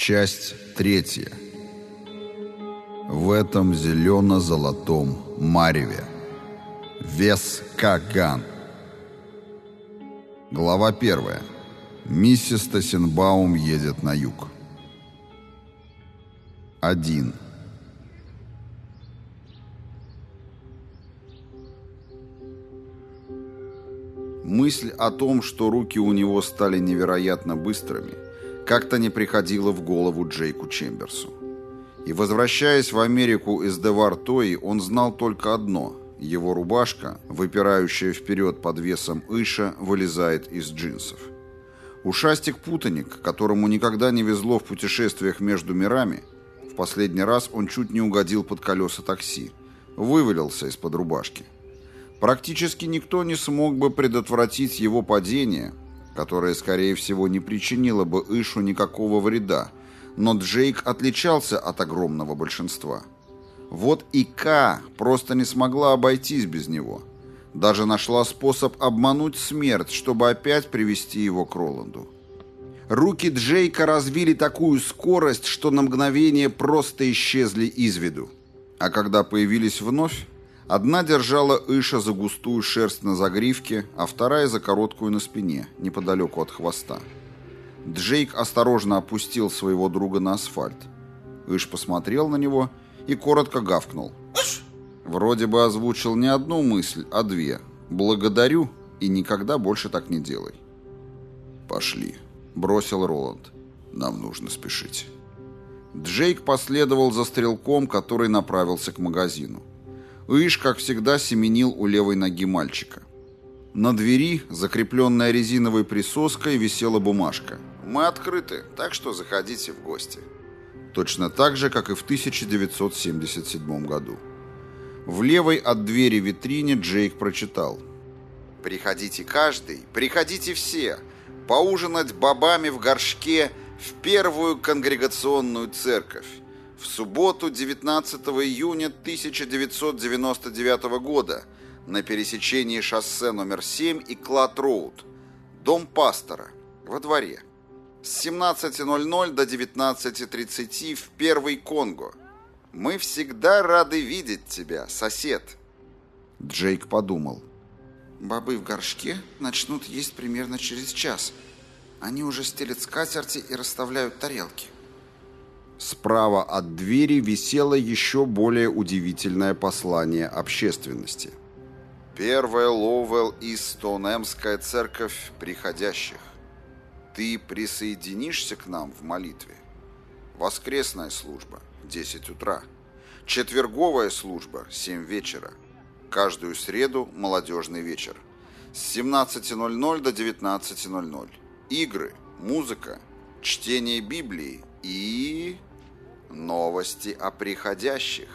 Часть третья. В этом зелено-золотом мареве. Вес Каган. Глава первая. Миссис Тассенбаум едет на юг. Один. Мысль о том, что руки у него стали невероятно быстрыми, как-то не приходила в голову Джейку Чемберсу. И возвращаясь в Америку из Девартои, он знал только одно – его рубашка, выпирающая вперед под весом Иша, вылезает из джинсов. Ушастик-путаник, которому никогда не везло в путешествиях между мирами, в последний раз он чуть не угодил под колеса такси, вывалился из-под рубашки. Практически никто не смог бы предотвратить его падение, которое, скорее всего, не причинило бы Ишу никакого вреда, но Джейк отличался от огромного большинства. Вот и К просто не смогла обойтись без него. Даже нашла способ обмануть смерть, чтобы опять привести его к Роланду. Руки Джейка развили такую скорость, что на мгновение просто исчезли из виду. А когда появились вновь, одна держала Иша за густую шерсть на загривке, а вторая за короткую на спине, неподалеку от хвоста. Джейк осторожно опустил своего друга на асфальт. Иш посмотрел на него и коротко гавкнул. Вроде бы озвучил не одну мысль, а две. «Благодарю и никогда больше так не делай». «Пошли», — бросил Роланд. «Нам нужно спешить». Джейк последовал за стрелком, который направился к магазину. Иш, как всегда, семенил у левой ноги мальчика. На двери, закрепленная резиновой присоской, висела бумажка. «Мы открыты, так что заходите в гости» точно так же, как и в 1977 году. В левой от двери витрине Джейк прочитал «Приходите каждый, приходите все, поужинать бобами в горшке в первую конгрегационную церковь в субботу 19 июня 1999 года на пересечении шоссе номер 7 и Клад-Роуд, дом пастора, во дворе» с 17.00 до 19.30 в Первый Конго. Мы всегда рады видеть тебя, сосед. Джейк подумал. Бобы в горшке начнут есть примерно через час. Они уже стелят скатерти и расставляют тарелки. Справа от двери висело еще более удивительное послание общественности. Первая Лоуэлл и Стоунемская церковь приходящих. Ты присоединишься к нам в молитве? Воскресная служба – 10 утра. Четверговая служба – 7 вечера. Каждую среду – молодежный вечер. С 17.00 до 19.00. Игры, музыка, чтение Библии и... новости о приходящих.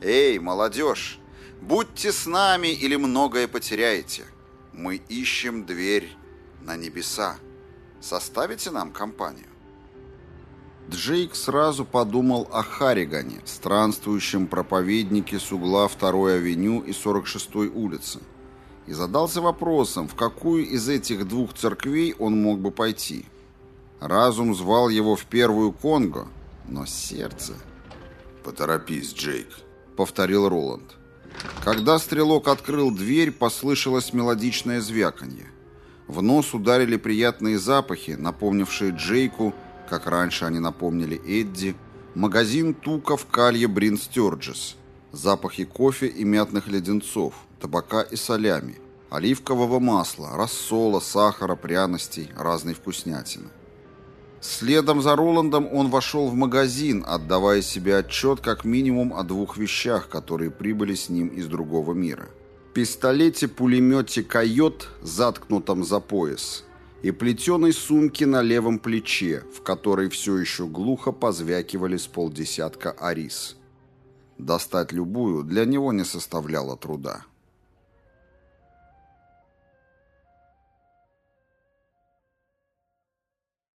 Эй, молодежь, будьте с нами или многое потеряете. Мы ищем дверь на небеса. Составите нам компанию?» Джейк сразу подумал о Харригане, странствующем проповеднике с угла 2-й авеню и 46-й улицы, и задался вопросом, в какую из этих двух церквей он мог бы пойти. Разум звал его в первую Конго, но сердце... «Поторопись, Джейк», — повторил Роланд. Когда стрелок открыл дверь, послышалось мелодичное звяканье. В нос ударили приятные запахи, напомнившие Джейку, как раньше они напомнили Эдди, магазин тука в калье Брин Стёрджес, запахи кофе и мятных леденцов, табака и солями, оливкового масла, рассола, сахара, пряностей, разной вкуснятины. Следом за Роландом он вошел в магазин, отдавая себе отчет как минимум о двух вещах, которые прибыли с ним из другого мира – пистолете-пулемете «Койот», заткнутом за пояс, и плетеной сумке на левом плече, в которой все еще глухо позвякивали с полдесятка арис. Достать любую для него не составляло труда.